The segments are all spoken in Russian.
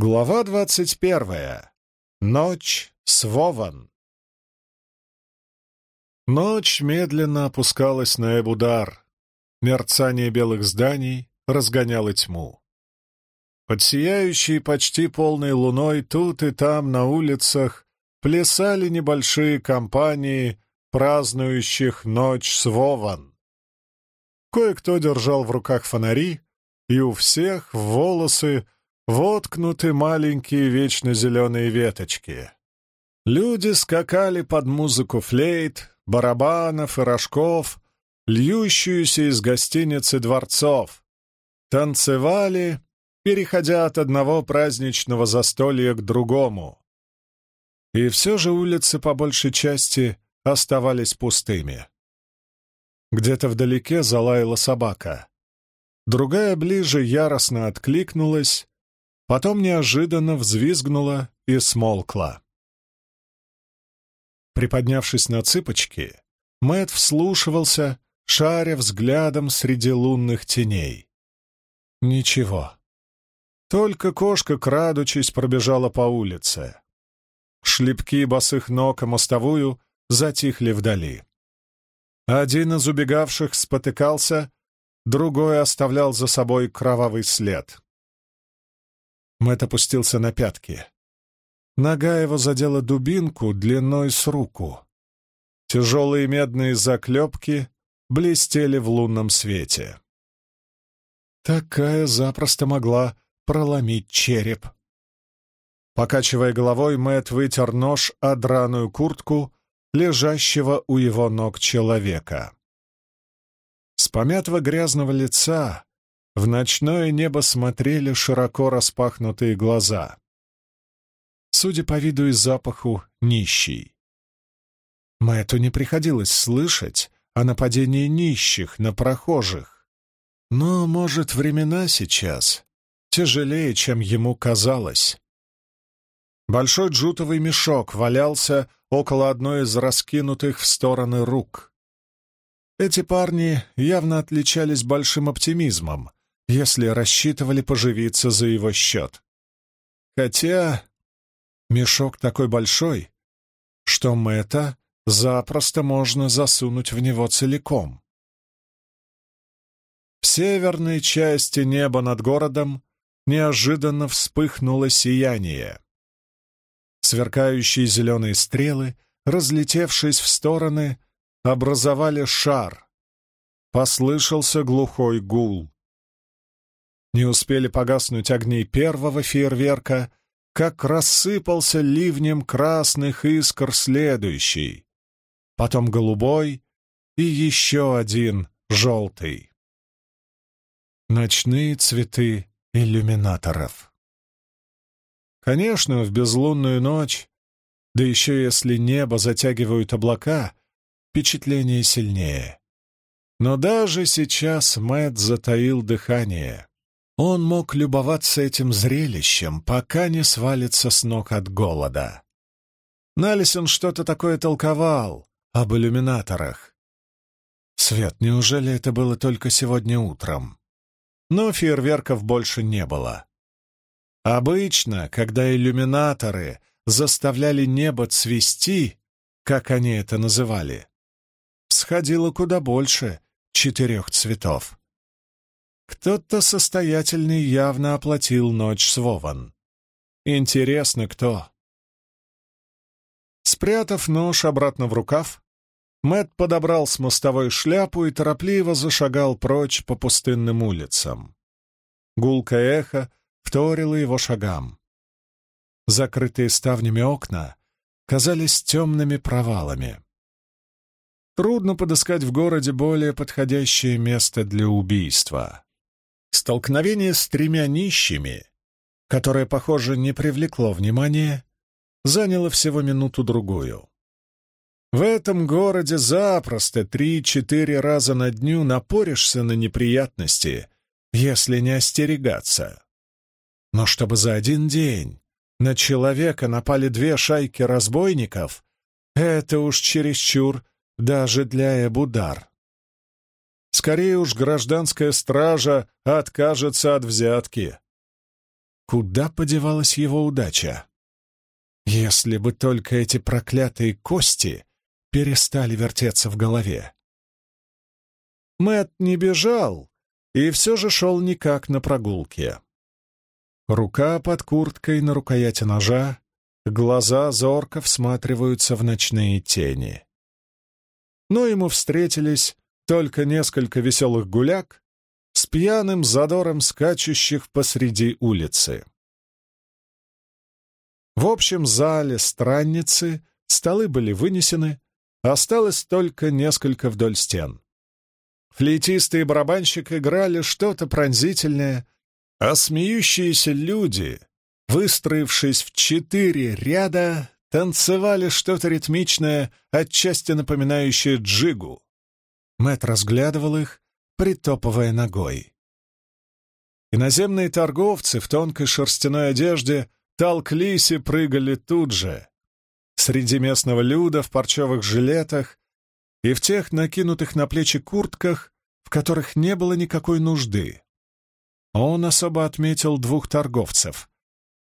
Глава двадцать первая. Ночь с Вован. Ночь медленно опускалась на Эбудар. Мерцание белых зданий разгоняло тьму. Под сияющей почти полной луной тут и там на улицах плясали небольшие компании, празднующих ночь с Вован. Кое-кто держал в руках фонари, и у всех волосы воткнуты маленькие вечно зеленые веточки. Люди скакали под музыку флейт, барабанов и рожков, льющуюся из гостиницы дворцов, танцевали, переходя от одного праздничного застолья к другому. И все же улицы по большей части оставались пустыми. Где-то вдалеке залаяла собака. Другая ближе яростно откликнулась, Потом неожиданно взвизгнула и смолкла. Приподнявшись на цыпочки, Мэт вслушивался, шаря взглядом среди лунных теней. Ничего. Только кошка, крадучись, пробежала по улице. Шлепки босых ног о мостовую затихли вдали. Один из убегавших спотыкался, другой оставлял за собой кровавый след. Мэт опустился на пятки. Нога его задела дубинку длиной с руку. Тяжелые медные заклепки блестели в лунном свете. Такая запросто могла проломить череп. Покачивая головой, Мэт вытер нож о драную куртку лежащего у его ног человека. С помятого грязного лица в ночное небо смотрели широко распахнутые глаза. Судя по виду и запаху, нищий. Мэтту не приходилось слышать о нападении нищих на прохожих. Но, может, времена сейчас тяжелее, чем ему казалось. Большой джутовый мешок валялся около одной из раскинутых в стороны рук. Эти парни явно отличались большим оптимизмом, если рассчитывали поживиться за его счет. Хотя мешок такой большой, что Мэтта запросто можно засунуть в него целиком. В северной части неба над городом неожиданно вспыхнуло сияние. Сверкающие зеленые стрелы, разлетевшись в стороны, образовали шар. Послышался глухой гул. Не успели погаснуть огни первого фейерверка, как рассыпался ливнем красных искр следующий, потом голубой и еще один желтый. Ночные цветы иллюминаторов. Конечно, в безлунную ночь, да еще если небо затягивают облака, впечатление сильнее. Но даже сейчас Мэтт затаил дыхание. Он мог любоваться этим зрелищем, пока не свалится с ног от голода. Налисон что-то такое толковал об иллюминаторах. Свет, неужели это было только сегодня утром? Но фейерверков больше не было. Обычно, когда иллюминаторы заставляли небо цвести, как они это называли, сходило куда больше четырех цветов. Кто-то состоятельный явно оплатил ночь с Вован. Интересно, кто? Спрятав нож обратно в рукав, Мэт подобрал с мостовой шляпу и торопливо зашагал прочь по пустынным улицам. Гулкое эхо вторило его шагам. Закрытые ставнями окна казались темными провалами. Трудно подыскать в городе более подходящее место для убийства. Столкновение с тремя нищими, которое, похоже, не привлекло внимания, заняло всего минуту-другую. В этом городе запросто три-четыре раза на дню напоришься на неприятности, если не остерегаться. Но чтобы за один день на человека напали две шайки разбойников, это уж чересчур даже для Эбудар. Скорее уж гражданская стража откажется от взятки. Куда подевалась его удача? Если бы только эти проклятые кости перестали вертеться в голове. Мэт не бежал и все же шел никак на прогулке. Рука под курткой на рукояти ножа, глаза зорко всматриваются в ночные тени. Но ему встретились только несколько веселых гуляк с пьяным задором скачущих посреди улицы. В общем зале странницы столы были вынесены, осталось только несколько вдоль стен. Флейтисты и барабанщик играли что-то пронзительное, а смеющиеся люди, выстроившись в четыре ряда, танцевали что-то ритмичное, отчасти напоминающее джигу. Мэт разглядывал их, притопывая ногой. Иноземные торговцы в тонкой шерстяной одежде толклись и прыгали тут же. Среди местного люда в парчевых жилетах и в тех накинутых на плечи куртках, в которых не было никакой нужды. Он особо отметил двух торговцев.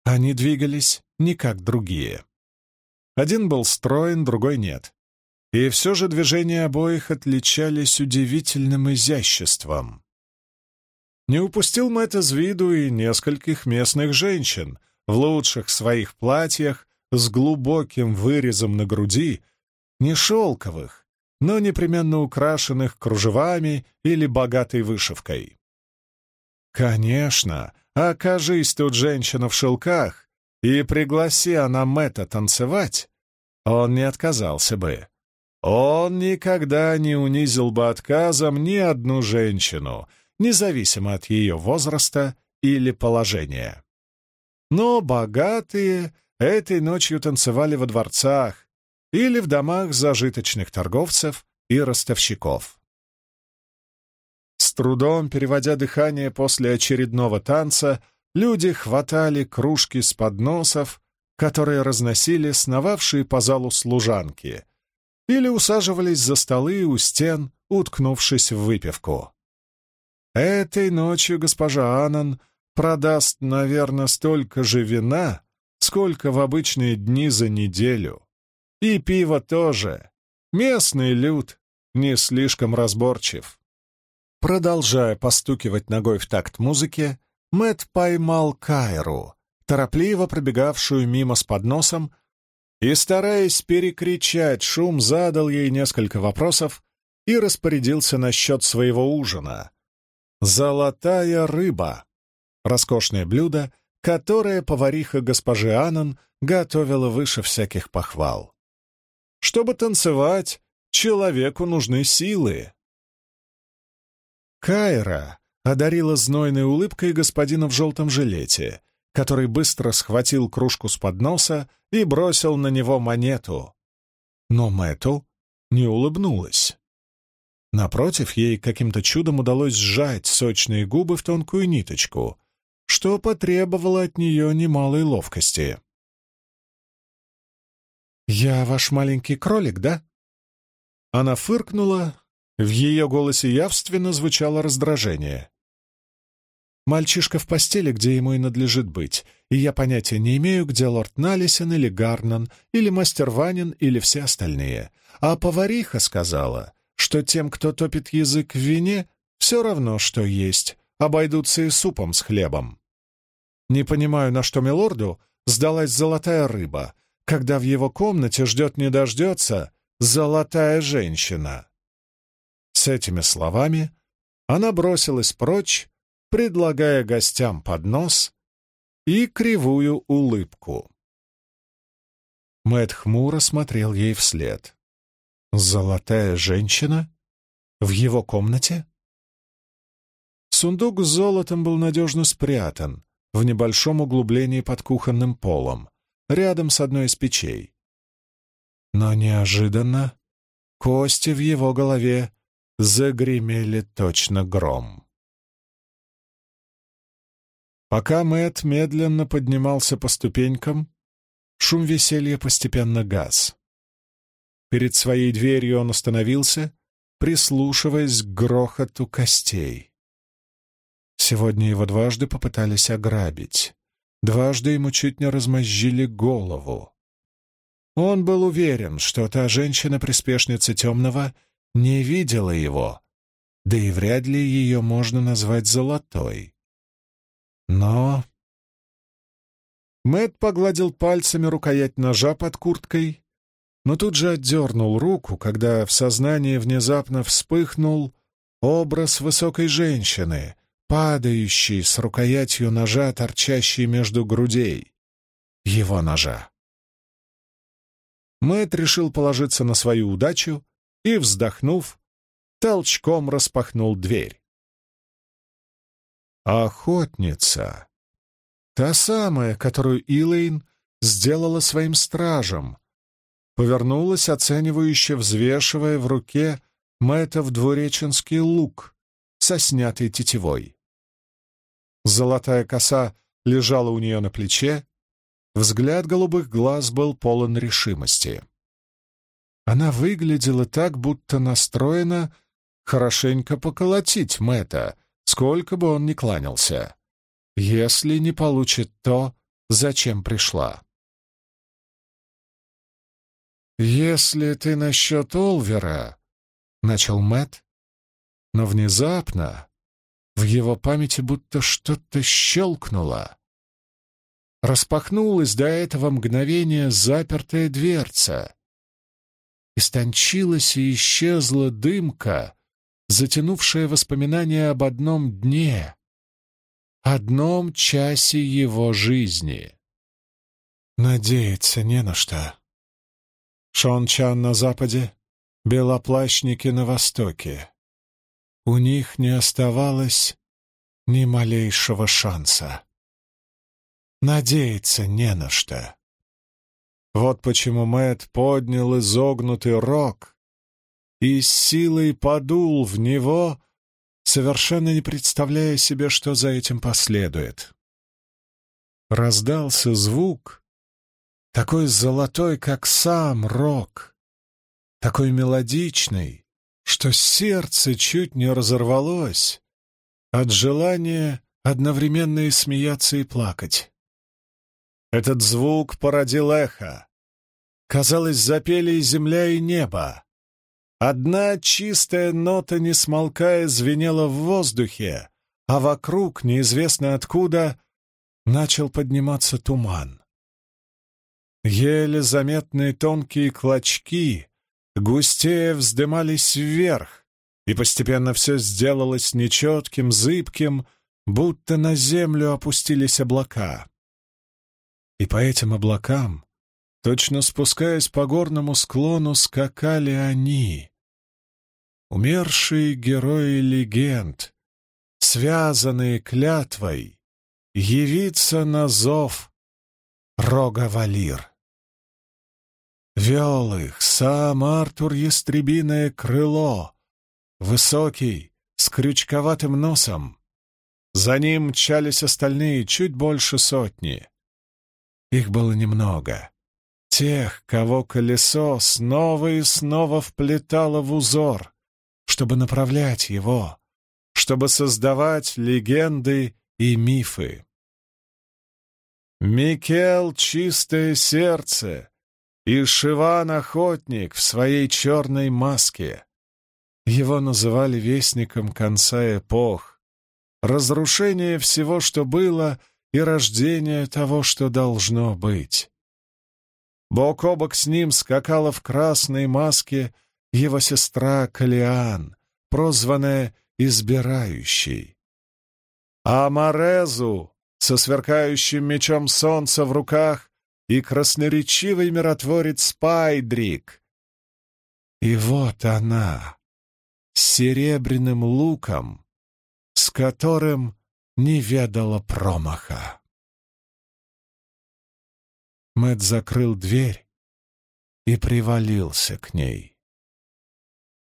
Они двигались не как другие. Один был строен, другой нет. И все же движения обоих отличались удивительным изяществом. Не упустил Мэтт из виду и нескольких местных женщин в лучших своих платьях с глубоким вырезом на груди, не шелковых, но непременно украшенных кружевами или богатой вышивкой. Конечно, окажись тут женщина в шелках, и пригласи она Мэтта танцевать, он не отказался бы. Он никогда не унизил бы отказом ни одну женщину, независимо от ее возраста или положения. Но богатые этой ночью танцевали во дворцах или в домах зажиточных торговцев и ростовщиков. С трудом переводя дыхание после очередного танца, люди хватали кружки с подносов, которые разносили сновавшие по залу служанки, или усаживались за столы у стен, уткнувшись в выпивку. Этой ночью госпожа Анан продаст, наверное, столько же вина, сколько в обычные дни за неделю. И пиво тоже. Местный люд не слишком разборчив. Продолжая постукивать ногой в такт музыки, Мэт поймал Кайру, торопливо пробегавшую мимо с подносом, и, стараясь перекричать шум, задал ей несколько вопросов и распорядился насчет своего ужина. «Золотая рыба» — роскошное блюдо, которое повариха госпожи Анан готовила выше всяких похвал. Чтобы танцевать, человеку нужны силы. Кайра одарила знойной улыбкой господина в желтом жилете, который быстро схватил кружку с подноса и бросил на него монету. Но Мэту не улыбнулась. Напротив, ей каким-то чудом удалось сжать сочные губы в тонкую ниточку, что потребовало от нее немалой ловкости. «Я ваш маленький кролик, да?» Она фыркнула, в ее голосе явственно звучало раздражение. «Мальчишка в постели, где ему и надлежит быть, и я понятия не имею, где лорд Налисен или Гарнан, или мастер Ванин, или все остальные. А повариха сказала, что тем, кто топит язык в вине, все равно, что есть, обойдутся и супом с хлебом. Не понимаю, на что милорду сдалась золотая рыба, когда в его комнате ждет не дождется золотая женщина. С этими словами она бросилась прочь, предлагая гостям поднос и кривую улыбку. Мэт хмуро смотрел ей вслед. «Золотая женщина? В его комнате?» Сундук с золотом был надежно спрятан в небольшом углублении под кухонным полом, рядом с одной из печей. Но неожиданно кости в его голове загремели точно гром. Пока Мэт медленно поднимался по ступенькам, шум веселья постепенно гас. Перед своей дверью он остановился, прислушиваясь к грохоту костей. Сегодня его дважды попытались ограбить. дважды ему чуть не размозжили голову. Он был уверен, что та женщина-приспешница темного не видела его, да и вряд ли ее можно назвать золотой. Но... Мэт погладил пальцами рукоять ножа под курткой, но тут же отдернул руку, когда в сознании внезапно вспыхнул образ высокой женщины, падающей с рукоятью ножа, торчащей между грудей. Его ножа. Мэт решил положиться на свою удачу и, вздохнув, толчком распахнул дверь. Охотница. Та самая, которую Илэйн сделала своим стражем. Повернулась, оценивающе взвешивая в руке Мэтов двуреченский лук со снятой тетивой. Золотая коса лежала у нее на плече, взгляд голубых глаз был полон решимости. Она выглядела так, будто настроена хорошенько поколотить Мэтта, сколько бы он ни кланялся, если не получит то, зачем пришла. «Если ты насчет Олвера...» — начал Мэт, но внезапно в его памяти будто что-то щелкнуло. Распахнулась до этого мгновения запертая дверца. Истончилась и исчезла дымка, затянувшая воспоминания об одном дне, одном часе его жизни. Надеяться не на что. Шон Чан на западе, белоплащники на востоке. У них не оставалось ни малейшего шанса. Надеяться не на что. Вот почему Мэт поднял изогнутый рог и с силой подул в него, совершенно не представляя себе, что за этим последует. Раздался звук, такой золотой, как сам рог, такой мелодичный, что сердце чуть не разорвалось от желания одновременно и смеяться, и плакать. Этот звук породил эхо. Казалось, запели и земля, и небо. Одна чистая нота, не смолкая, звенела в воздухе, а вокруг, неизвестно откуда, начал подниматься туман. Еле заметные тонкие клочки густее вздымались вверх, и постепенно все сделалось нечетким, зыбким, будто на землю опустились облака. И по этим облакам Точно спускаясь по горному склону, скакали они. Умершие герои легенд, связанные клятвой, явиться на зов Рога Валир. Вел их сам Артур Ястребиное крыло, высокий, с крючковатым носом. За ним мчались остальные, чуть больше сотни. Их было немного тех, кого колесо снова и снова вплетало в узор, чтобы направлять его, чтобы создавать легенды и мифы. Микел — чистое сердце, и Шиван — охотник в своей черной маске. Его называли вестником конца эпох, разрушение всего, что было, и рождение того, что должно быть. Бок о бок с ним скакала в красной маске его сестра Калиан, прозванная «Избирающей». А Морезу со сверкающим мечом солнца в руках и красноречивый миротворец Спайдрик. И вот она, с серебряным луком, с которым не ведала промаха. Мэт закрыл дверь и привалился к ней.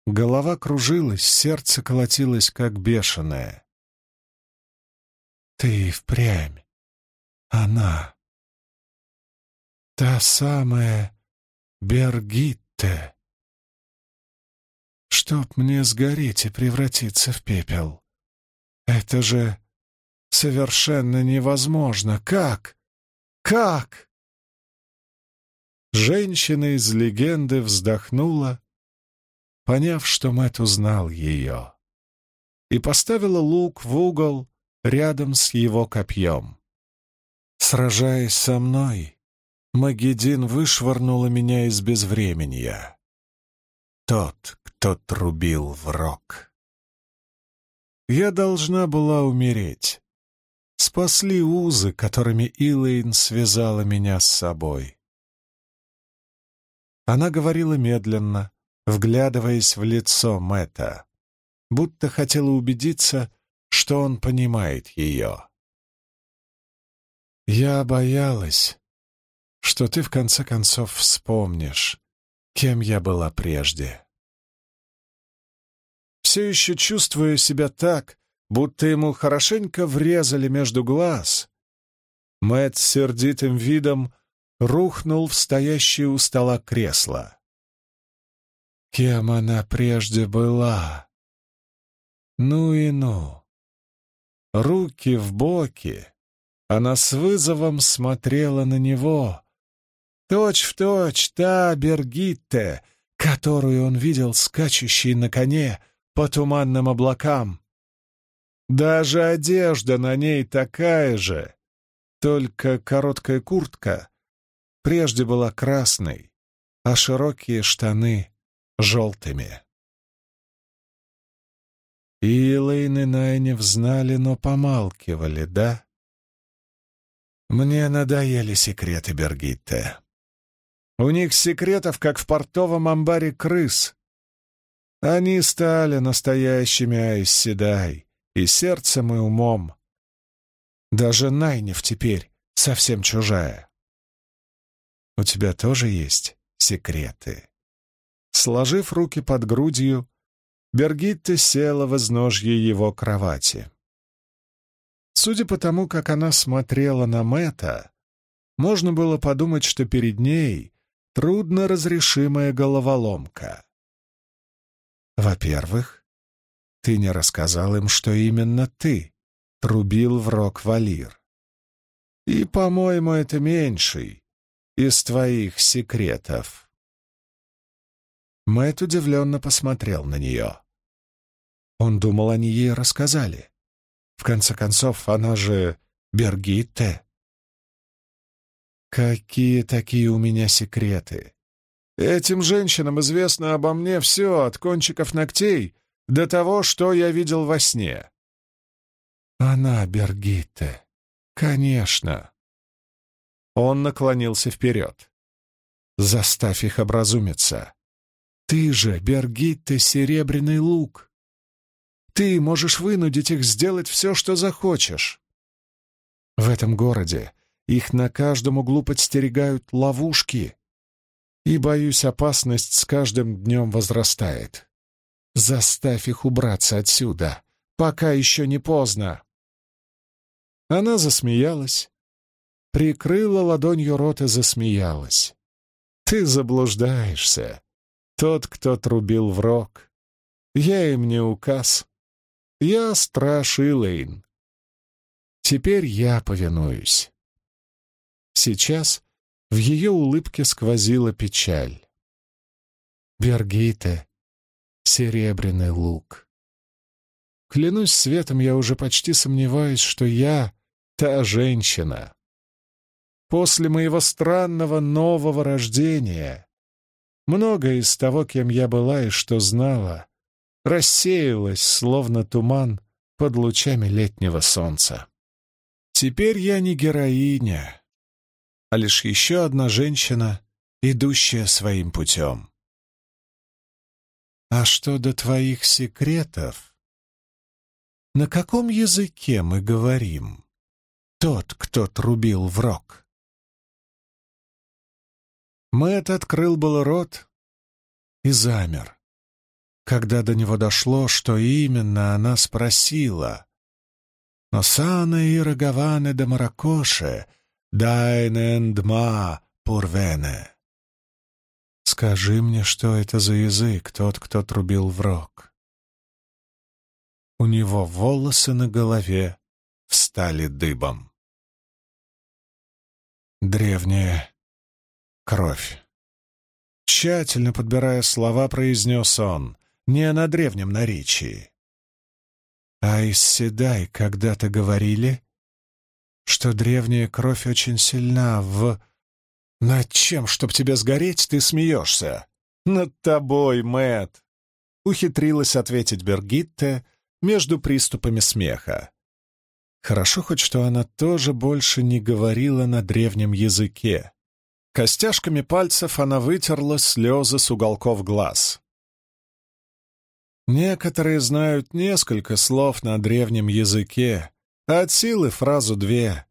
Голова кружилась, сердце колотилось, как бешеное. «Ты впрямь. Она. Та самая Бергитте. Чтоб мне сгореть и превратиться в пепел. Это же совершенно невозможно. Как?» Как?» Женщина из легенды вздохнула, поняв, что Мэтт узнал ее, и поставила лук в угол рядом с его копьем. Сражаясь со мной, Магедин вышвырнула меня из безвременья. Тот, кто трубил в рог. Я должна была умереть. Спасли узы, которыми Илэйн связала меня с собой. Она говорила медленно, вглядываясь в лицо Мэтта, будто хотела убедиться, что он понимает ее. «Я боялась, что ты в конце концов вспомнишь, кем я была прежде». Все еще чувствуя себя так, будто ему хорошенько врезали между глаз, Мэтт с сердитым видом рухнул в стоящее у стола кресло. Кем она прежде была? Ну и ну. Руки в боки. Она с вызовом смотрела на него. Точь в точь та Бергитте, которую он видел скачущей на коне по туманным облакам. Даже одежда на ней такая же, только короткая куртка прежде была красной, а широкие штаны — желтыми. И Лейн и Найнев знали, но помалкивали, да? Мне надоели секреты Бергитте. У них секретов, как в портовом амбаре крыс. Они стали настоящими Айсседай и сердцем, и умом. Даже Найнев теперь совсем чужая. У тебя тоже есть секреты. Сложив руки под грудью, Бергитта села в изножье его кровати. Судя по тому, как она смотрела на Мэта, можно было подумать, что перед ней трудно разрешимая головоломка. Во-первых, ты не рассказал им, что именно ты трубил в рок Валир. И, по-моему, это меньший из твоих секретов. Мэт удивленно посмотрел на нее. Он думал, они ей рассказали. В конце концов, она же Бергитте. Какие такие у меня секреты? Этим женщинам известно обо мне все, от кончиков ногтей до того, что я видел во сне. Она Бергитте. Конечно. Он наклонился вперед. Заставь их образумиться. Ты же, Бергитте, серебряный лук. Ты можешь вынудить их сделать все, что захочешь. В этом городе их на каждом углу подстерегают ловушки, и, боюсь, опасность с каждым днем возрастает. Заставь их убраться отсюда, пока еще не поздно. Она засмеялась, прикрыла ладонью рот и засмеялась. Ты заблуждаешься. Тот, кто трубил в рог. Я им не указ. Я страж Илэйн. Теперь я повинуюсь. Сейчас в ее улыбке сквозила печаль. Бергите, серебряный лук. Клянусь светом, я уже почти сомневаюсь, что я та женщина. После моего странного нового рождения многое из того, кем я была и что знала, рассеялась, словно туман под лучами летнего солнца. Теперь я не героиня, а лишь еще одна женщина, идущая своим путем. А что до твоих секретов? На каком языке мы говорим? Тот, кто трубил в рог. Мэтт открыл был рот и замер когда до него дошло, что именно она спросила. Но сана и роговане де Маракоше, дайнендма пурвене. Скажи мне, что это за язык, тот, кто трубил в рог. У него волосы на голове встали дыбом. Древняя кровь. Тщательно подбирая слова, произнес он, не на древнем наречии. А из Седай когда-то говорили, что древняя кровь очень сильна в... Над чем, чтоб тебе сгореть, ты смеешься? Над тобой, Мэт. Ухитрилась ответить Бергитте между приступами смеха. Хорошо хоть, что она тоже больше не говорила на древнем языке. Костяшками пальцев она вытерла слезы с уголков глаз. Некоторые знают несколько слов на древнем языке, а от силы фразу две.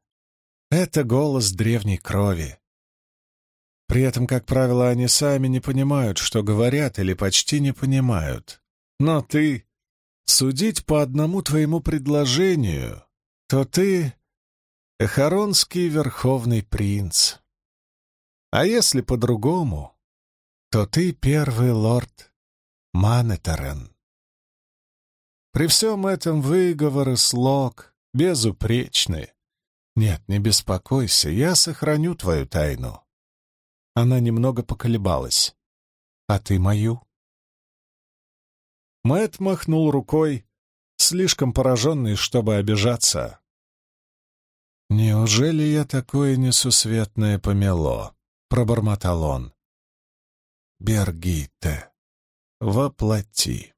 Это голос древней крови. При этом, как правило, они сами не понимают, что говорят, или почти не понимают. Но ты... Судить по одному твоему предложению, то ты — Эхаронский верховный принц. А если по-другому, то ты первый лорд Манетарен. При всем этом выговор и слог безупречны. Нет, не беспокойся, я сохраню твою тайну. Она немного поколебалась. А ты мою? Мэт махнул рукой, слишком пораженный, чтобы обижаться. «Неужели я такое несусветное помело?» — пробормотал он. «Бергите, воплоти».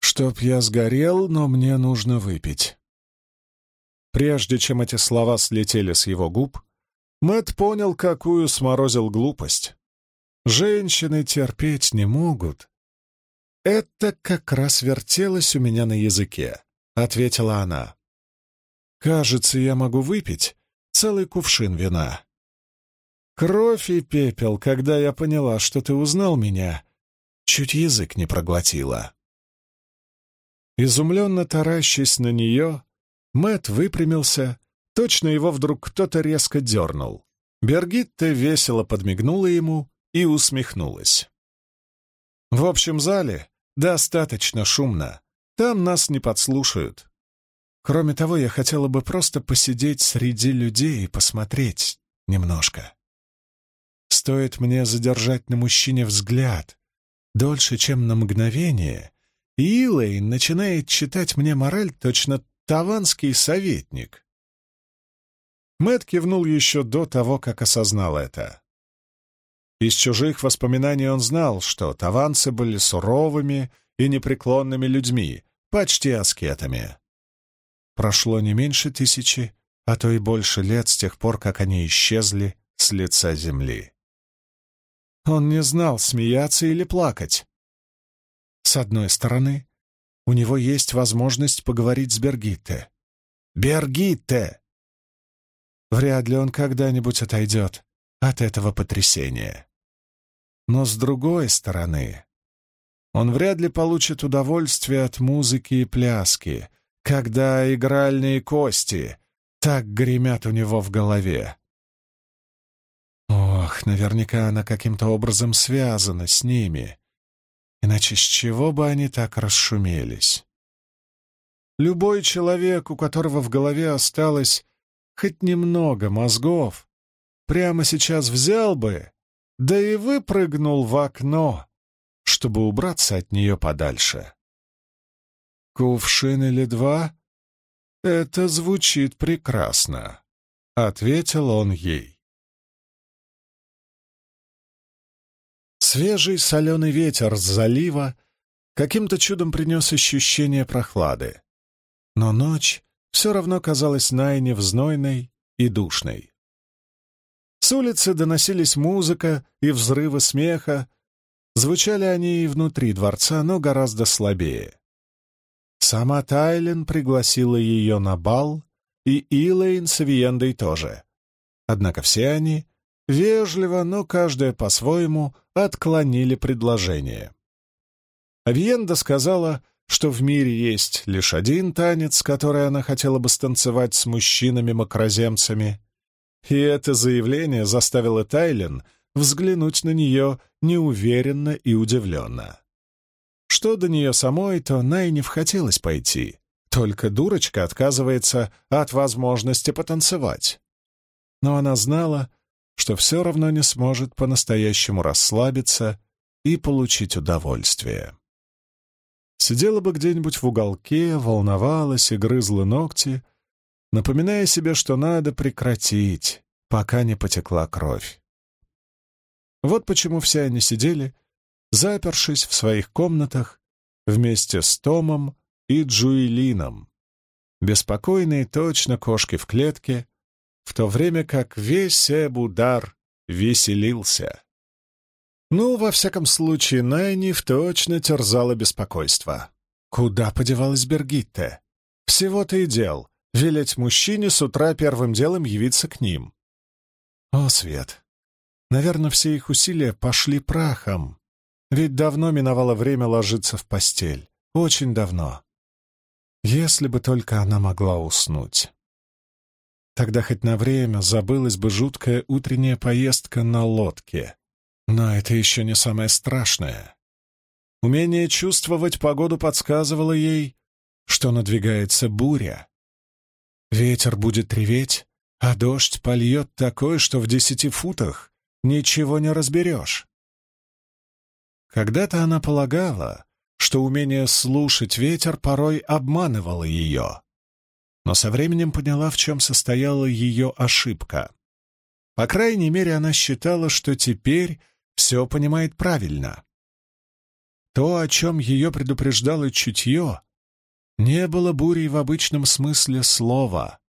«Чтоб я сгорел, но мне нужно выпить». Прежде чем эти слова слетели с его губ, Мэт понял, какую сморозил глупость. Женщины терпеть не могут. «Это как раз вертелось у меня на языке», — ответила она. «Кажется, я могу выпить целый кувшин вина». Кровь и пепел, когда я поняла, что ты узнал меня, чуть язык не проглотила. Изумленно таращась на нее, Мэт выпрямился, точно его вдруг кто-то резко дернул. Бергитта весело подмигнула ему и усмехнулась. «В общем зале достаточно шумно, там нас не подслушают. Кроме того, я хотела бы просто посидеть среди людей и посмотреть немножко. Стоит мне задержать на мужчине взгляд дольше, чем на мгновение, и Илэйн начинает читать мне мораль точно таванский советник. Мэт кивнул еще до того, как осознал это. Из чужих воспоминаний он знал, что таванцы были суровыми и непреклонными людьми, почти аскетами. Прошло не меньше тысячи, а то и больше лет с тех пор, как они исчезли с лица земли. Он не знал, смеяться или плакать. С одной стороны, у него есть возможность поговорить с Бергитте. Бергитте! Вряд ли он когда-нибудь отойдет от этого потрясения. Но с другой стороны, он вряд ли получит удовольствие от музыки и пляски, когда игральные кости так гремят у него в голове. Ох, наверняка она каким-то образом связана с ними. Иначе с чего бы они так расшумелись? Любой человек, у которого в голове осталось хоть немного мозгов, прямо сейчас взял бы, да и выпрыгнул в окно, чтобы убраться от нее подальше. «Кувшин или два? Это звучит прекрасно», — ответил он ей. Свежий соленый ветер с залива каким-то чудом принес ощущение прохлады. Но ночь все равно казалась Найне взнойной и душной. С улицы доносились музыка и взрывы смеха. Звучали они и внутри дворца, но гораздо слабее. Сама Тайлен пригласила ее на бал, и Илэйн с Виендой тоже. Однако все они Вежливо, но каждая по-своему отклонили предложение. Авиенда сказала, что в мире есть лишь один танец, который она хотела бы станцевать с мужчинами-макроземцами. И это заявление заставило Тайлен взглянуть на нее неуверенно и удивленно. Что до нее самой, то Найнев хотелось пойти. Только дурочка отказывается от возможности потанцевать. но она знала, что все равно не сможет по-настоящему расслабиться и получить удовольствие. Сидела бы где-нибудь в уголке, волновалась и грызла ногти, напоминая себе, что надо прекратить, пока не потекла кровь. Вот почему все они сидели, запершись в своих комнатах вместе с Томом и Джуэлином, беспокойные точно кошки в клетке, в то время как весь Эбудар веселился. Ну, во всяком случае, Найниф точно терзала беспокойство. Куда подевалась Бергитте? Всего-то и дел — велеть мужчине с утра первым делом явиться к ним. О, Свет! Наверное, все их усилия пошли прахом. Ведь давно миновало время ложиться в постель. Очень давно. Если бы только она могла уснуть. Тогда хоть на время забылась бы жуткая утренняя поездка на лодке. Но это еще не самое страшное. Умение чувствовать погоду подсказывало ей, что надвигается буря. Ветер будет реветь, а дождь польет такой, что в десяти футах ничего не разберешь. Когда-то она полагала, что умение слушать ветер порой обманывало ее но со временем поняла, в чем состояла ее ошибка. По крайней мере, она считала, что теперь все понимает правильно. То, о чем ее предупреждало чутье, не было бурей в обычном смысле слова.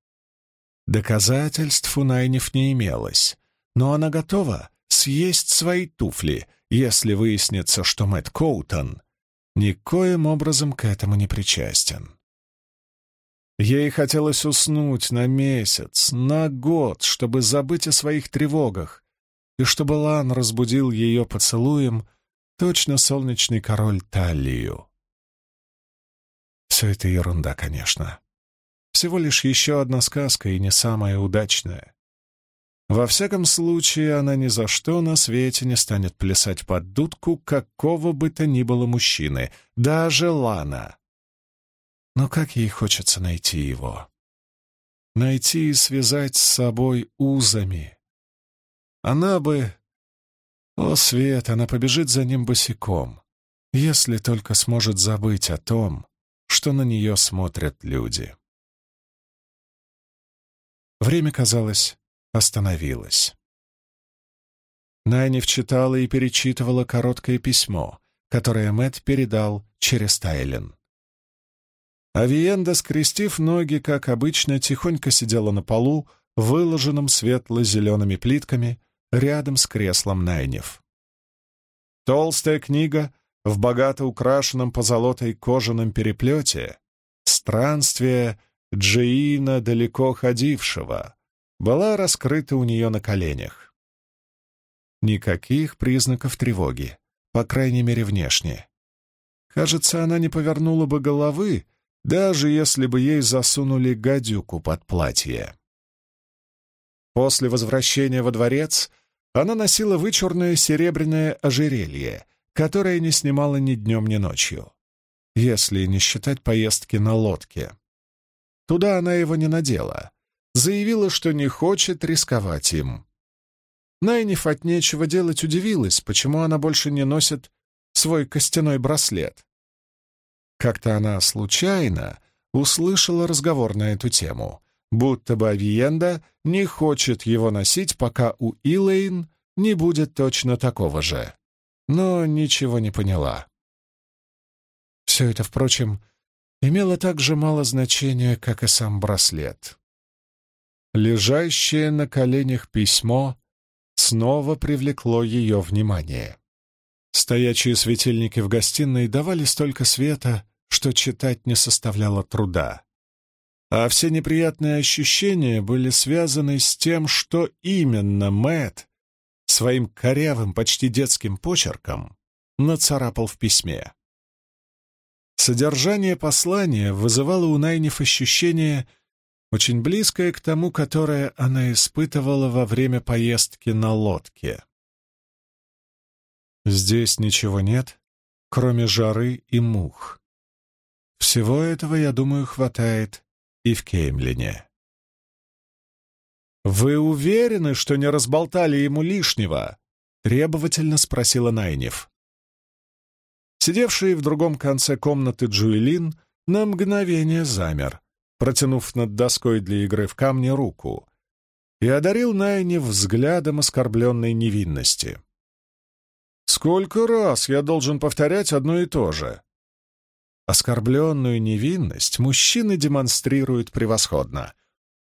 Доказательств у Найнев не имелось, но она готова съесть свои туфли, если выяснится, что Мэтт Коутон никоим образом к этому не причастен. Ей хотелось уснуть на месяц, на год, чтобы забыть о своих тревогах, и чтобы Лан разбудил ее поцелуем, точно солнечный король Талию. Все это ерунда, конечно. Всего лишь еще одна сказка и не самая удачная. Во всяком случае, она ни за что на свете не станет плясать под дудку какого бы то ни было мужчины, даже Лана. Но как ей хочется найти его? Найти и связать с собой узами. Она бы... О, Свет, она побежит за ним босиком, если только сможет забыть о том, что на нее смотрят люди. Время, казалось, остановилось. Найниф читала и перечитывала короткое письмо, которое Мэт передал через Тайлен. Авиенда, скрестив ноги, как обычно, тихонько сидела на полу, выложенном светло-зелеными плитками, рядом с креслом Найнев. Толстая книга в богато украшенном позолотой кожаном переплете «Странствие Джеина далеко ходившего» была раскрыта у нее на коленях. Никаких признаков тревоги, по крайней мере, внешне. Кажется, она не повернула бы головы, даже если бы ей засунули гадюку под платье. После возвращения во дворец она носила вычурное серебряное ожерелье, которое не снимала ни днем, ни ночью, если не считать поездки на лодке. Туда она его не надела, заявила, что не хочет рисковать им. Найниф от нечего делать удивилась, почему она больше не носит свой костяной браслет. Как-то она случайно услышала разговор на эту тему, будто бы Авиенда не хочет его носить, пока у Илэйн не будет точно такого же. Но ничего не поняла. Все это, впрочем, имело так же мало значения, как и сам браслет. Лежащее на коленях письмо снова привлекло ее внимание. Стоячие светильники в гостиной давали столько света, что читать не составляло труда. А все неприятные ощущения были связаны с тем, что именно Мэт своим корявым, почти детским почерком нацарапал в письме. Содержание послания вызывало у Найниф ощущение, очень близкое к тому, которое она испытывала во время поездки на лодке. Здесь ничего нет, кроме жары и мух. Всего этого, я думаю, хватает и в Кеймлине. «Вы уверены, что не разболтали ему лишнего?» — требовательно спросила Найнев. Сидевший в другом конце комнаты Джуэлин на мгновение замер, протянув над доской для игры в камни руку, и одарил Найнев взглядом оскорбленной невинности. «Сколько раз я должен повторять одно и то же?» Оскорбленную невинность мужчины демонстрируют превосходно,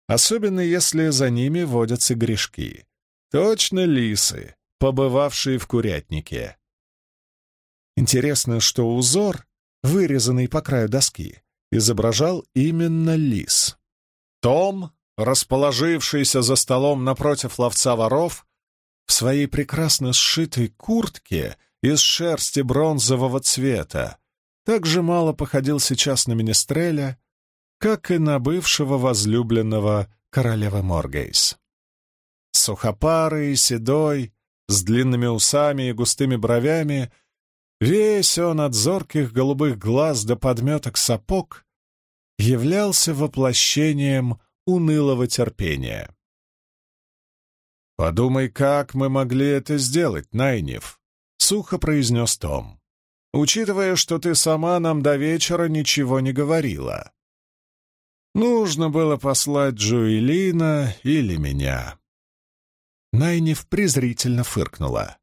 особенно если за ними водятся грешки. Точно лисы, побывавшие в курятнике. Интересно, что узор, вырезанный по краю доски, изображал именно лис. Том, расположившийся за столом напротив ловца воров, в своей прекрасно сшитой куртке из шерсти бронзового цвета, так же мало походил сейчас на Министреля, как и на бывшего возлюбленного королевы Моргейс. Сухопарый, седой, с длинными усами и густыми бровями, весь он от зорких голубых глаз до подметок сапог являлся воплощением унылого терпения. «Подумай, как мы могли это сделать, Найнев?» — сухо произнес Том учитывая, что ты сама нам до вечера ничего не говорила. Нужно было послать Джуэлина или меня. Найниф презрительно фыркнула.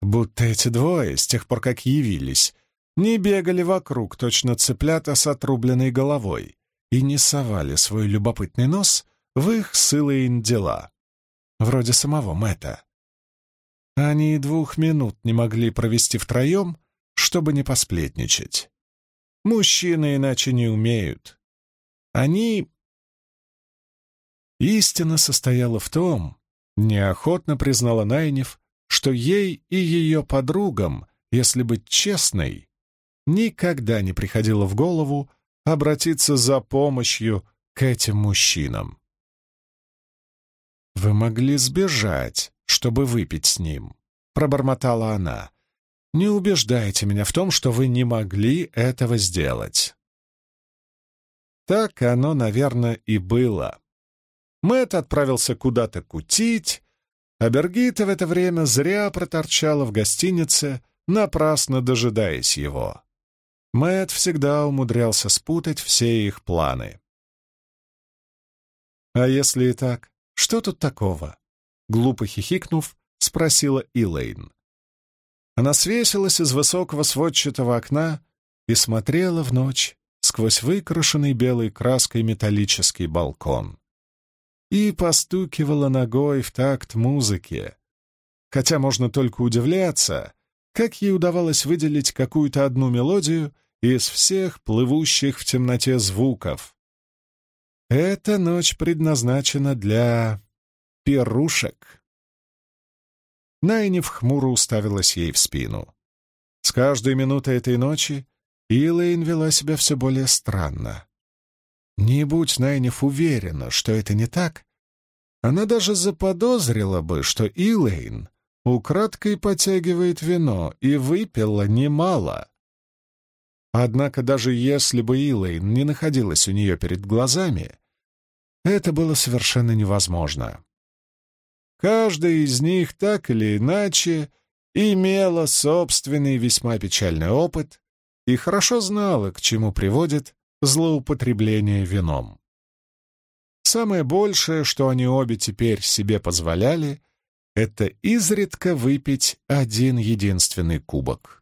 Будто эти двое, с тех пор как явились, не бегали вокруг точно цыплята с отрубленной головой и не совали свой любопытный нос в их сылые дела, вроде самого Мэтта. Они и двух минут не могли провести втроем, чтобы не посплетничать. Мужчины иначе не умеют. Они... Истина состояла в том, неохотно признала Найнев, что ей и ее подругам, если быть честной, никогда не приходило в голову обратиться за помощью к этим мужчинам. «Вы могли сбежать, чтобы выпить с ним», — пробормотала она. Не убеждайте меня в том, что вы не могли этого сделать. Так оно, наверное, и было. Мэт отправился куда-то кутить, а Бергита в это время зря проторчала в гостинице, напрасно дожидаясь его. Мэт всегда умудрялся спутать все их планы. «А если и так, что тут такого?» Глупо хихикнув, спросила Илэйн. Она свесилась из высокого сводчатого окна и смотрела в ночь сквозь выкрашенный белой краской металлический балкон. И постукивала ногой в такт музыки. Хотя можно только удивляться, как ей удавалось выделить какую-то одну мелодию из всех плывущих в темноте звуков. Эта ночь предназначена для пирушек. Найниф хмуро уставилась ей в спину. С каждой минутой этой ночи Илэйн вела себя все более странно. Не будь Найниф уверена, что это не так, она даже заподозрила бы, что Илэйн украдкой потягивает вино и выпила немало. Однако даже если бы Илэйн не находилась у нее перед глазами, это было совершенно невозможно. Каждая из них так или иначе имела собственный весьма печальный опыт и хорошо знала, к чему приводит злоупотребление вином. Самое большее, что они обе теперь себе позволяли, это изредка выпить один единственный кубок.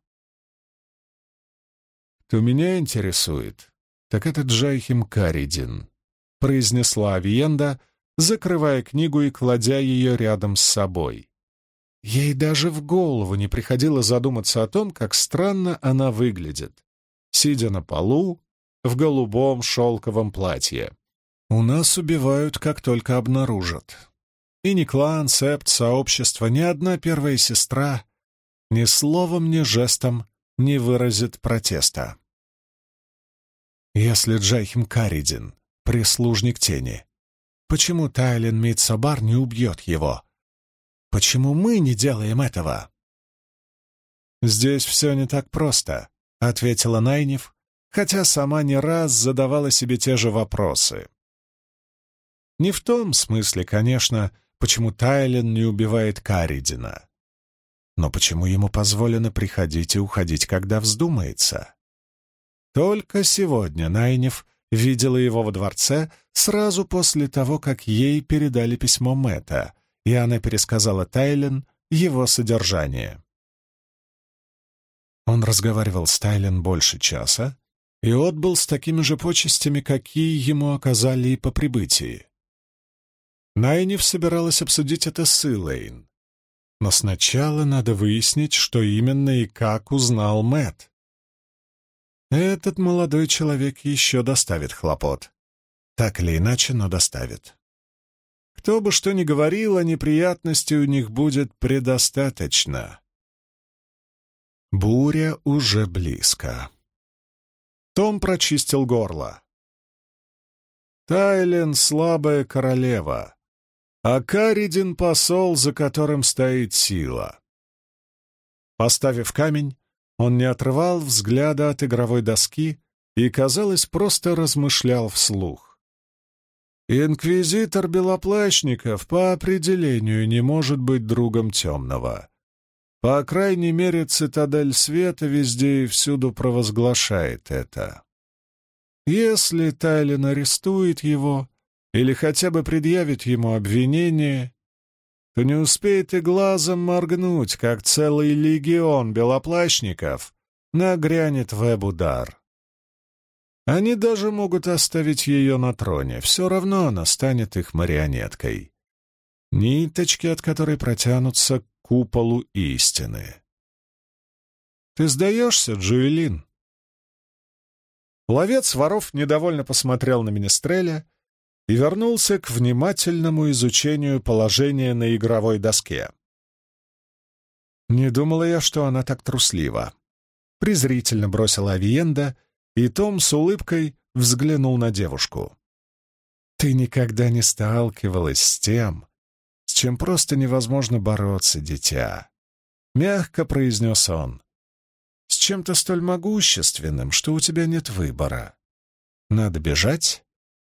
«Кто меня интересует, так это Джайхим Каридин», — произнесла Авиенда, — закрывая книгу и кладя ее рядом с собой. Ей даже в голову не приходило задуматься о том, как странно она выглядит, сидя на полу в голубом шелковом платье. «У нас убивают, как только обнаружат. И ни клан, септ, сообщество, ни одна первая сестра ни словом, ни жестом не выразит протеста. Если Джайхим Каридин — прислужник тени, Почему Тайлен Митсабар не убьет его? Почему мы не делаем этого? «Здесь все не так просто», — ответила Найнев, хотя сама не раз задавала себе те же вопросы. Не в том смысле, конечно, почему Тайлен не убивает Каридина. Но почему ему позволено приходить и уходить, когда вздумается? Только сегодня Найнев видела его во дворце сразу после того, как ей передали письмо Мэтта, и она пересказала Тайлен его содержание. Он разговаривал с Тайлен больше часа и отбыл с такими же почестями, какие ему оказали и по прибытии. Найниф собиралась обсудить это с Илэйн. Но сначала надо выяснить, что именно и как узнал Мэт. Этот молодой человек еще доставит хлопот. Так или иначе, но доставит. Кто бы что ни говорил, а неприятностей у них будет предостаточно. Буря уже близко. Том прочистил горло. Тайлен — слабая королева, а Каридин — посол, за которым стоит сила. Поставив камень, он не отрывал взгляда от игровой доски и, казалось, просто размышлял вслух. Инквизитор Белоплащников по определению не может быть другом темного. По крайней мере, цитадель света везде и всюду провозглашает это. Если Тайлин арестует его или хотя бы предъявит ему обвинение, то не успеет и глазом моргнуть, как целый легион белоплащников нагрянет в Эбудар. Они даже могут оставить ее на троне, все равно она станет их марионеткой. Ниточки, от которой протянутся куполу истины. «Ты сдаешься, Джуэлин?» Ловец воров недовольно посмотрел на Министреля и вернулся к внимательному изучению положения на игровой доске. «Не думала я, что она так труслива», — презрительно бросила Авиенда, и Том с улыбкой взглянул на девушку. «Ты никогда не сталкивалась с тем, чем просто невозможно бороться, дитя. Мягко произнес он. С чем-то столь могущественным, что у тебя нет выбора. Надо бежать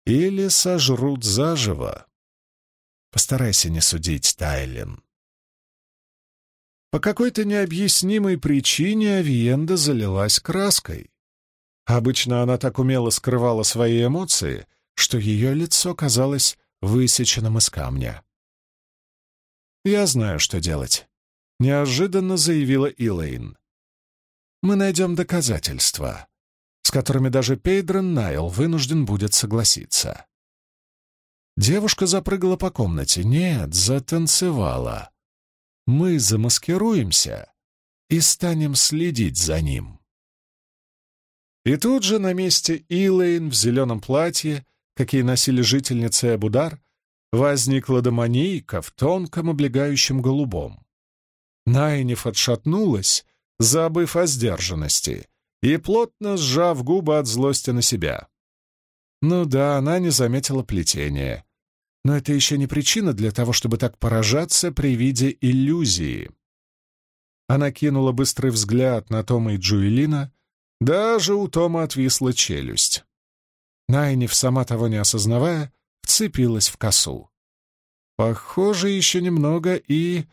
или сожрут заживо. Постарайся не судить, Тайлин. По какой-то необъяснимой причине Авиенда залилась краской. Обычно она так умело скрывала свои эмоции, что ее лицо казалось высеченным из камня. «Я знаю, что делать», — неожиданно заявила Илэйн. «Мы найдем доказательства, с которыми даже Пейдрон Найл вынужден будет согласиться». Девушка запрыгала по комнате. Нет, затанцевала. Мы замаскируемся и станем следить за ним. И тут же на месте Илэйн в зеленом платье, какие носили жительницы Эбудар, возникла домонийка в тонком облегающем голубом. Найниф отшатнулась, забыв о сдержанности, и плотно сжав губы от злости на себя. Ну да, она не заметила плетения. Но это еще не причина для того, чтобы так поражаться при виде иллюзии. Она кинула быстрый взгляд на Тома и Джуэлина, даже у Тома отвисла челюсть. Найниф, сама того не осознавая, вцепилась в косу. Похоже, еще немного, и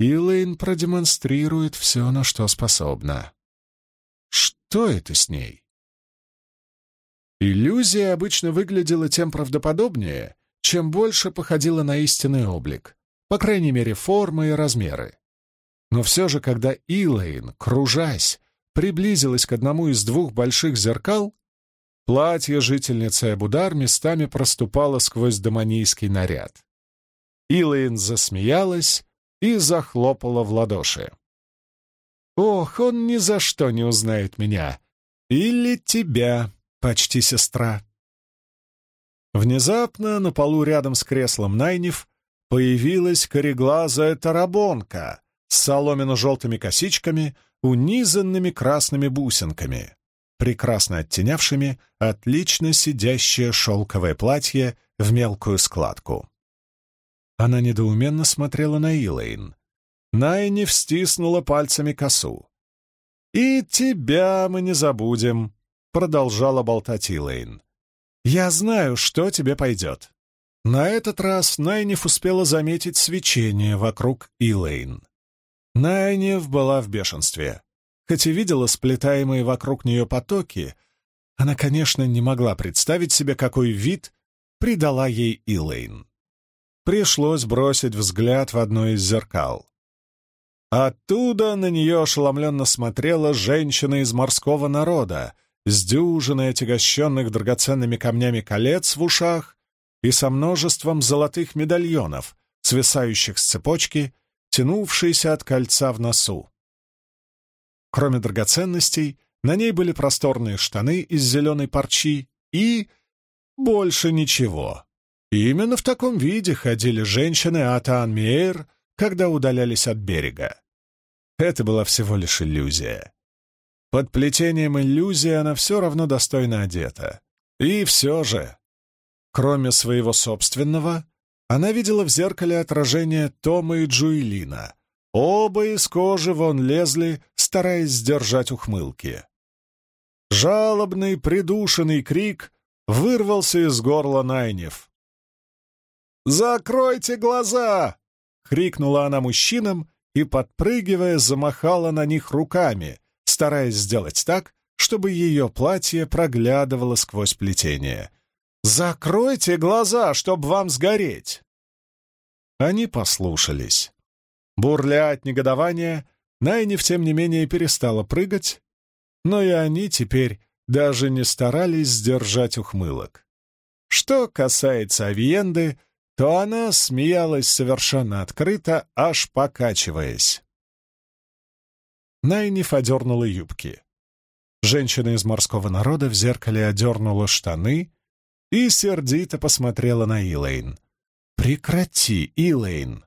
Илэйн продемонстрирует все, на что способна. Что это с ней? Иллюзия обычно выглядела тем правдоподобнее, чем больше походила на истинный облик, по крайней мере, формы и размеры. Но все же, когда Илэйн, кружась, приблизилась к одному из двух больших зеркал, Платье жительницы Эбудар местами проступало сквозь домонийский наряд. Илэйн засмеялась и захлопала в ладоши. «Ох, он ни за что не узнает меня! Или тебя, почти сестра!» Внезапно на полу рядом с креслом Найниф появилась кореглазая тарабонка с соломенно-желтыми косичками, унизанными красными бусинками прекрасно оттенявшими отлично сидящее шелковое платье в мелкую складку. Она недоуменно смотрела на Илэйн. Найни стиснула пальцами косу. «И тебя мы не забудем», — продолжала болтать Илэйн. «Я знаю, что тебе пойдет. На этот раз Найниф успела заметить свечение вокруг Илэйн. Найниф была в бешенстве. Хоть и видела сплетаемые вокруг нее потоки, она, конечно, не могла представить себе, какой вид придала ей Илэйн. Пришлось бросить взгляд в одно из зеркал. Оттуда на нее ошеломленно смотрела женщина из морского народа с дюжиной отягощенных драгоценными камнями колец в ушах и со множеством золотых медальонов, свисающих с цепочки, тянувшейся от кольца в носу. Кроме драгоценностей, на ней были просторные штаны из зеленой парчи и... больше ничего. И именно в таком виде ходили женщины Атаан-Мейер, когда удалялись от берега. Это была всего лишь иллюзия. Под плетением иллюзии она все равно достойно одета. И все же, кроме своего собственного, она видела в зеркале отражение Тома и Джуэлина. Оба из кожи вон лезли, стараясь сдержать ухмылки. Жалобный, придушенный крик вырвался из горла Найнев. «Закройте глаза!» — крикнула она мужчинам и, подпрыгивая, замахала на них руками, стараясь сделать так, чтобы ее платье проглядывало сквозь плетение. «Закройте глаза, чтобы вам сгореть!» Они послушались. Бурля от негодования, Найниф, тем не менее, перестала прыгать, но и они теперь даже не старались сдержать ухмылок. Что касается Авиенды, то она смеялась совершенно открыто, аж покачиваясь. Найниф одернула юбки. Женщина из морского народа в зеркале одернула штаны и сердито посмотрела на Илэйн. «Прекрати, Илэйн!»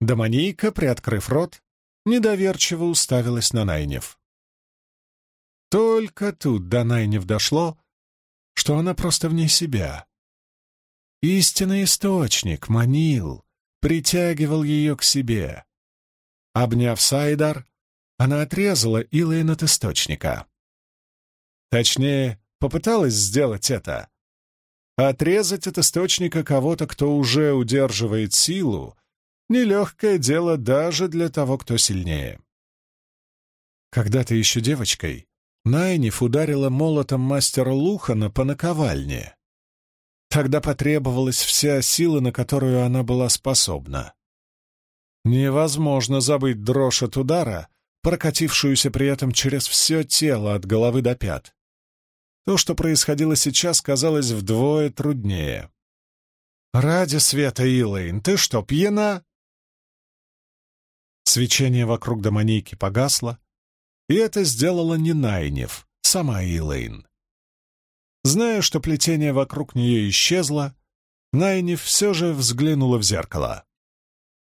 Домонийка, приоткрыв рот, недоверчиво уставилась на Найнев. Только тут до Найнев дошло, что она просто вне себя. Истинный источник манил, притягивал ее к себе. Обняв Сайдар, она отрезала Илэйн от источника. Точнее, попыталась сделать это. Отрезать от источника кого-то, кто уже удерживает силу, нелегкое дело даже для того, кто сильнее. Когда-то еще девочкой Найниф ударила молотом мастера Лухана по наковальне. Тогда потребовалась вся сила, на которую она была способна. Невозможно забыть дрожь от удара, прокатившуюся при этом через все тело от головы до пят. То, что происходило сейчас, казалось вдвое труднее. «Ради света, Илэйн, ты что, пьяна?» Свечение вокруг домонейки погасло, и это сделала не Найнев, сама Илэйн. Зная, что плетение вокруг нее исчезло, Найниф все же взглянула в зеркало.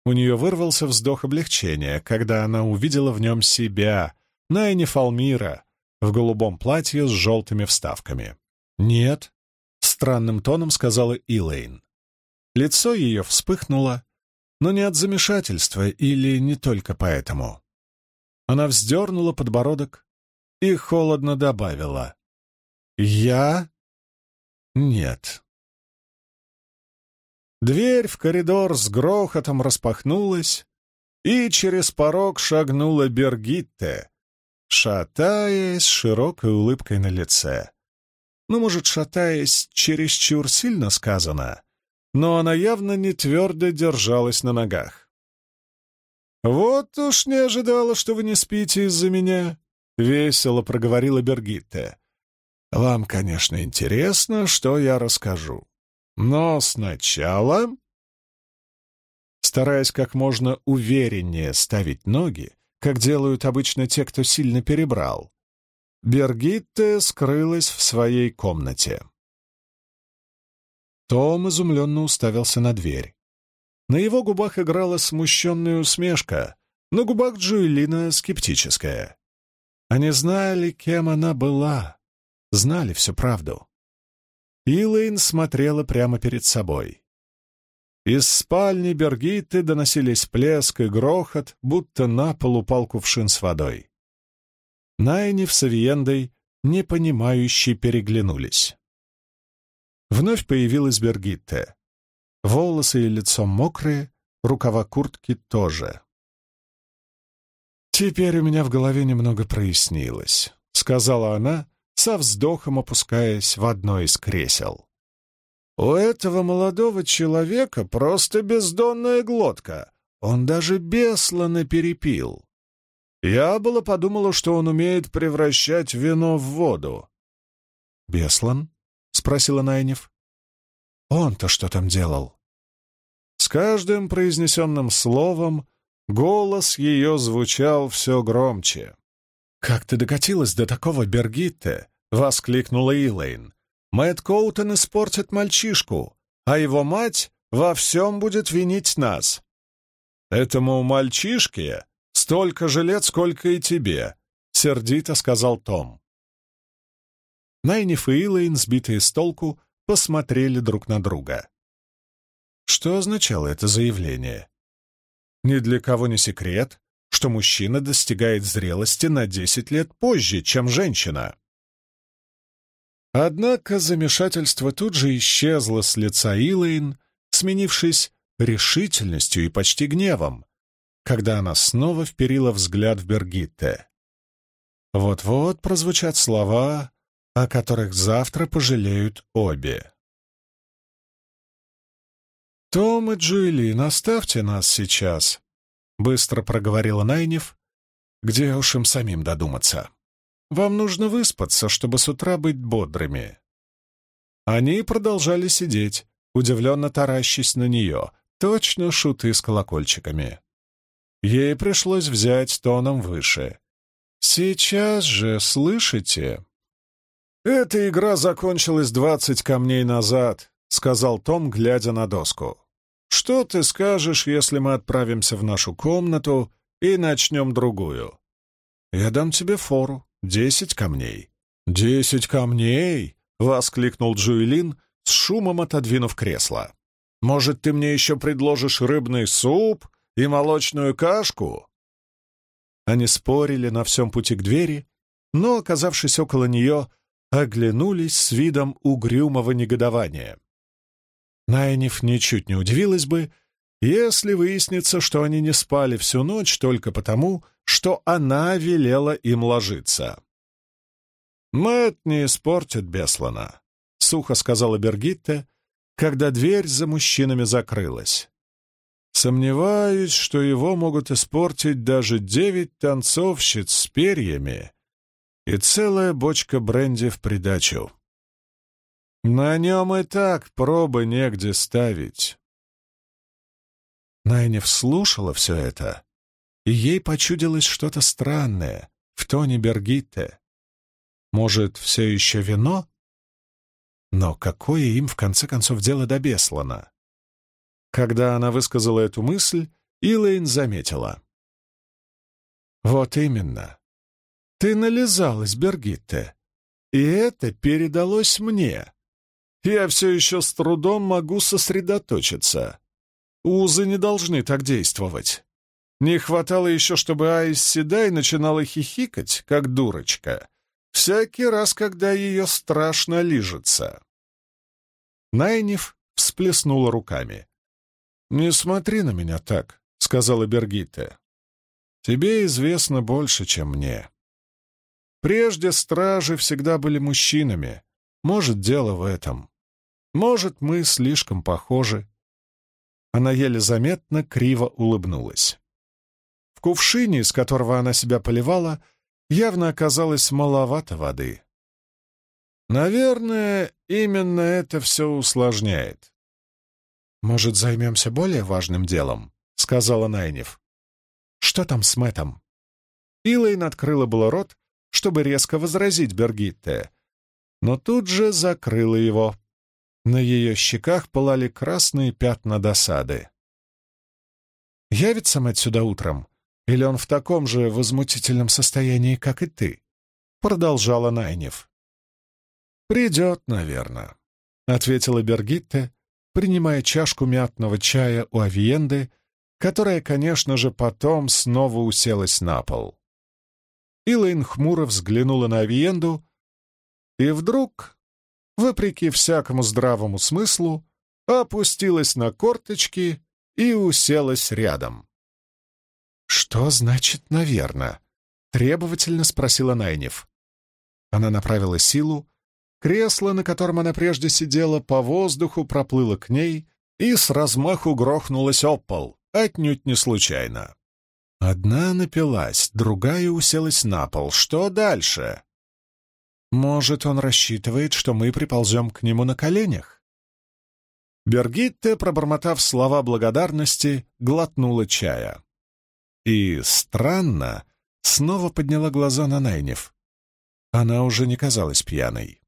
У нее вырвался вздох облегчения, когда она увидела в нем себя, Найниф Алмира, в голубом платье с желтыми вставками. «Нет», — странным тоном сказала Илэйн. Лицо ее вспыхнуло, но не от замешательства или не только поэтому. Она вздернула подбородок и холодно добавила. «Я? Нет». Дверь в коридор с грохотом распахнулась, и через порог шагнула Бергитте, шатаясь с широкой улыбкой на лице. Ну, может, шатаясь, чересчур сильно сказано, но она явно не твердо держалась на ногах. «Вот уж не ожидала, что вы не спите из-за меня», — весело проговорила Бергитте. Вам, конечно, интересно, что я расскажу. Но сначала...» Стараясь как можно увереннее ставить ноги, как делают обычно те, кто сильно перебрал, Бергитте скрылась в своей комнате. Том изумленно уставился на дверь. На его губах играла смущенная усмешка, на губах Джуэлина скептическая. Они знали, кем она была, знали всю правду. Илэйн смотрела прямо перед собой. Из спальни Бергиты доносились плеск и грохот, будто на пол упал кувшин с водой. Найни с Авиендой, непонимающе переглянулись. Вновь появилась Бергитте. Волосы и лицо мокрые, рукава куртки тоже. «Теперь у меня в голове немного прояснилось», — сказала она, со вздохом опускаясь в одно из кресел. «У этого молодого человека просто бездонная глотка. Он даже Беслана перепил. Я было подумала, что он умеет превращать вино в воду». «Беслан?» — спросила Найнев. «Он-то что там делал?» С каждым произнесенным словом голос ее звучал все громче. «Как ты докатилась до такого, Бергитте?» — воскликнула Илэйн. «Мэтт Коутон испортит мальчишку, а его мать во всем будет винить нас». «Этому мальчишке столько же лет, сколько и тебе», — сердито сказал Том. Найниф и Илэйн, сбитые с толку, посмотрели друг на друга. Что означало это заявление? Ни для кого не секрет, что мужчина достигает зрелости на 10 лет позже, чем женщина. Однако замешательство тут же исчезло с лица Илэйн, сменившись решительностью и почти гневом, когда она снова вперила взгляд в Бергитте. Вот-вот прозвучат слова, о которых завтра пожалеют обе. «Том и Джуэлин, оставьте нас сейчас», — быстро проговорила Найнев, где уж им самим додуматься. «Вам нужно выспаться, чтобы с утра быть бодрыми». Они продолжали сидеть, удивленно таращась на нее, точно шуты с колокольчиками. Ей пришлось взять тоном выше. «Сейчас же, слышите?» «Эта игра закончилась двадцать камней назад», — сказал Том, глядя на доску. Что ты скажешь, если мы отправимся в нашу комнату и начнем другую? Я дам тебе фору. Десять камней. Десять камней? — воскликнул Джуэлин, с шумом отодвинув кресло. «Может, ты мне еще предложишь рыбный суп и молочную кашку?» Они спорили на всем пути к двери, но, оказавшись около нее, оглянулись с видом угрюмого негодования. Найниф ничуть не удивилась бы, если выяснится, что они не спали всю ночь только потому, что она велела им ложиться. «Мэтт не испортит Беслана», — сухо сказала Бергитте, когда дверь за мужчинами закрылась. «Сомневаюсь, что его могут испортить даже девять танцовщиц с перьями и целая бочка бренди в придачу». На нем и так пробы негде ставить. Найнев слушала все это, и ей почудилось что-то странное в тоне Бергитте. Может, все еще вино? Но какое им, в конце концов, дело до Беслана? Когда она высказала эту мысль, Илэйн заметила. «Вот именно. Ты нализалась, Бергитте, и это передалось мне. Я все еще с трудом могу сосредоточиться. Узы не должны так действовать. Не хватало еще, чтобы Айс Седай начинала хихикать, как дурочка, всякий раз, когда ее страшно лижется. Найниф всплеснула руками. «Не смотри на меня так», — сказала Бергитте. «Тебе известно больше, чем мне. Прежде стражи всегда были мужчинами. Может, дело в этом. Может, мы слишком похожи. Она еле заметно криво улыбнулась. В кувшине, из которого она себя поливала, явно оказалось маловато воды. Наверное, именно это все усложняет. «Может, займемся более важным делом?» — сказала Найнев. «Что там с Мэтом?» Илайн открыла было рот, чтобы резко возразить Бергитте, но тут же закрыла его. На ее щеках пылали красные пятна досады. «Явится мать сюда утром? Или он в таком же возмутительном состоянии, как и ты?» — продолжала Найнев. «Придет, наверное», — ответила Бергитте, принимая чашку мятного чая у Авиенды, которая, конечно же, потом снова уселась на пол. Илайн хмуро взглянула на Авиенду, и вдруг вопреки всякому здравому смыслу, опустилась на корточки и уселась рядом. «Что значит «наверно»?» — требовательно спросила Найнев. Она направила силу, кресло, на котором она прежде сидела, по воздуху проплыло к ней и с размаху грохнулось об пол, отнюдь не случайно. Одна напилась, другая уселась на пол. Что дальше? Может, он рассчитывает, что мы приползем к нему на коленях? Бергитте, пробормотав слова благодарности, глотнула чая. И, странно, снова подняла глаза на Найнев. Она уже не казалась пьяной.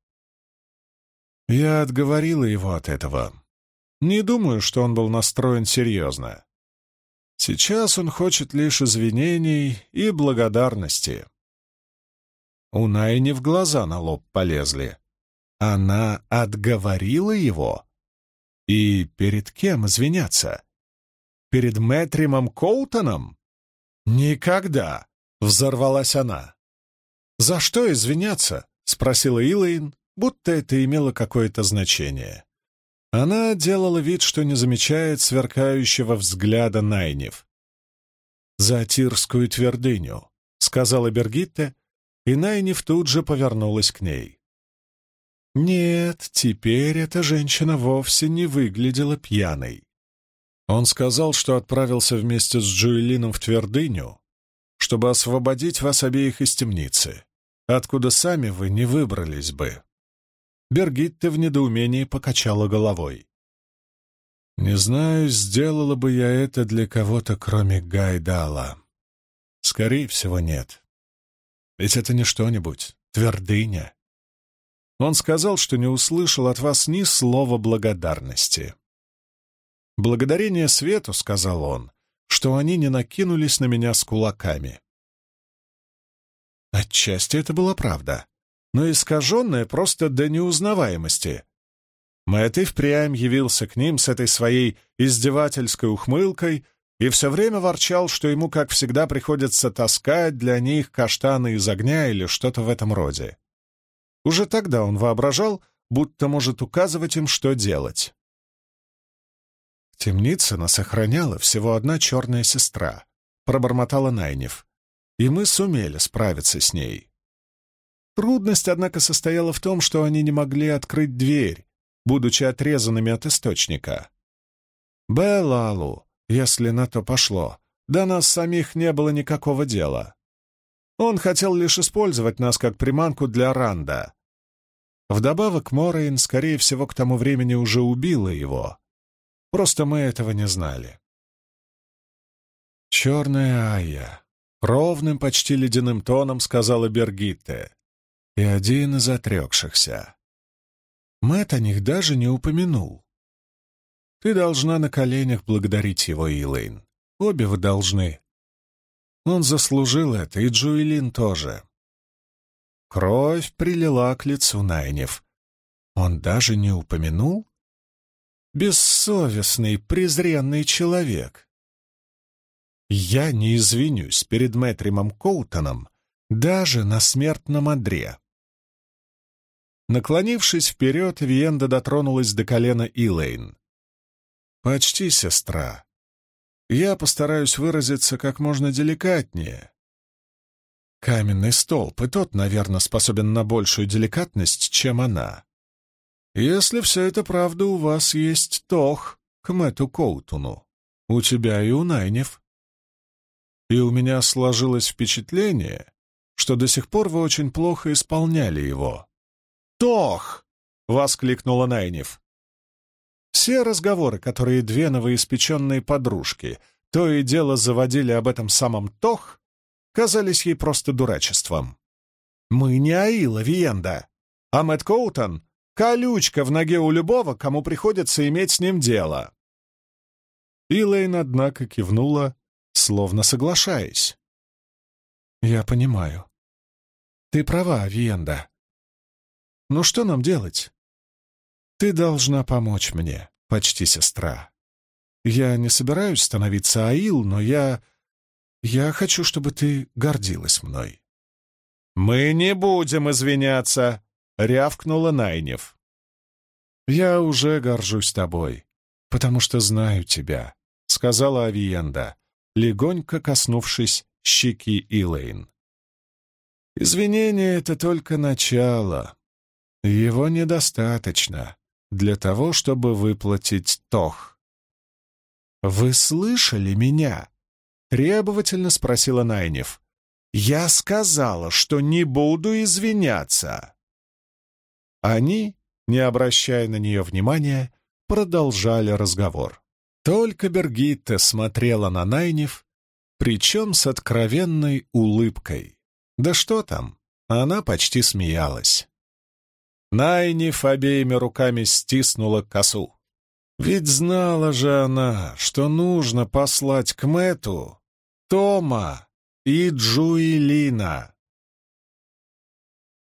Я отговорила его от этого. Не думаю, что он был настроен серьезно. Сейчас он хочет лишь извинений и благодарности. У Найни в глаза на лоб полезли. Она отговорила его? И перед кем извиняться? Перед Мэтримом Коутоном? Никогда! Взорвалась она. «За что извиняться?» — спросила Илэйн, будто это имело какое-то значение. Она делала вид, что не замечает сверкающего взгляда Найнев. «За Тирскую твердыню», — сказала Бергитте, и Найнев тут же повернулась к ней. Нет, теперь эта женщина вовсе не выглядела пьяной. Он сказал, что отправился вместе с Джуэлином в твердыню, чтобы освободить вас обеих из темницы, откуда сами вы не выбрались бы. Бергитте в недоумении покачала головой. «Не знаю, сделала бы я это для кого-то, кроме Гайдала. Скорее всего, нет. Ведь это не что-нибудь, твердыня. Он сказал, что не услышал от вас ни слова благодарности. «Благодарение свету», — сказал он, — «что они не накинулись на меня с кулаками». Отчасти это была правда но искаженное просто до неузнаваемости. Мэтт и впрямь явился к ним с этой своей издевательской ухмылкой и все время ворчал, что ему, как всегда, приходится таскать для них каштаны из огня или что-то в этом роде. Уже тогда он воображал, будто может указывать им, что делать. В темнице нас охраняла всего одна черная сестра, пробормотала Найнев, и мы сумели справиться с ней. Трудность, однако, состояла в том, что они не могли открыть дверь, будучи отрезанными от источника. Белалу, если на то пошло, до нас самих не было никакого дела. Он хотел лишь использовать нас как приманку для Ранда. Вдобавок, Морейн, скорее всего, к тому времени уже убила его. Просто мы этого не знали. «Черная Айя», — ровным, почти ледяным тоном сказала Бергитте и один из отрекшихся. Мэт о них даже не упомянул. Ты должна на коленях благодарить его, Илэйн. Обе вы должны. Он заслужил это, и Джуэлин тоже. Кровь прилила к лицу Найнев. Он даже не упомянул? Бессовестный, презренный человек. Я не извинюсь перед Мэтримом Коутоном даже на смертном одре. Наклонившись вперед, Виенда дотронулась до колена Илэйн. «Почти, сестра. Я постараюсь выразиться как можно деликатнее. Каменный столб, и тот, наверное, способен на большую деликатность, чем она. Если все это правда, у вас есть тох к Мэтту Коутуну. У тебя и у Найнев. И у меня сложилось впечатление, что до сих пор вы очень плохо исполняли его. «Тох!» — воскликнула Найнев. Все разговоры, которые две новоиспеченные подружки то и дело заводили об этом самом Тох, казались ей просто дурачеством. «Мы не Аила Виенда, а Мэтт Коутон — колючка в ноге у любого, кому приходится иметь с ним дело». Илэйн, однако, кивнула, словно соглашаясь. «Я понимаю. Ты права, Виенда. Ну что нам делать? Ты должна помочь мне, почти сестра. Я не собираюсь становиться Аил, но я... Я хочу, чтобы ты гордилась мной. «Мы не будем извиняться!» — рявкнула Найнев. «Я уже горжусь тобой», потому что знаю тебя», — сказала Авиенда, легонько коснувшись щеки Илэйн. «Извинение — это только начало. Его недостаточно для того, чтобы выплатить тох». «Вы слышали меня?» — требовательно спросила Найнев. «Я сказала, что не буду извиняться». Они, не обращая на нее внимания, продолжали разговор. Только Бергитта смотрела на Найнев, причем с откровенной улыбкой. Да что там, она почти смеялась. Найниф обеими руками стиснула косу. Ведь знала же она, что нужно послать к Мэту Тома и Джуилина.